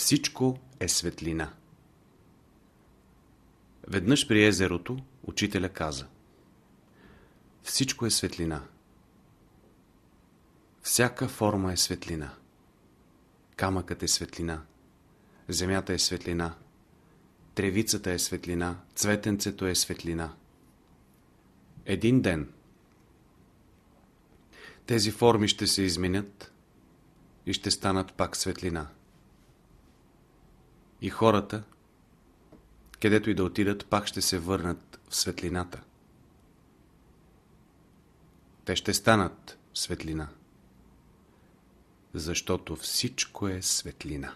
Всичко е светлина. Веднъж при езерото учителя каза Всичко е светлина. Всяка форма е светлина. Камъкът е светлина. Земята е светлина. Тревицата е светлина. Цветенцето е светлина. Един ден тези форми ще се изменят и ще станат пак светлина. И хората, където и да отидат, пак ще се върнат в светлината. Те ще станат светлина. Защото всичко е светлина.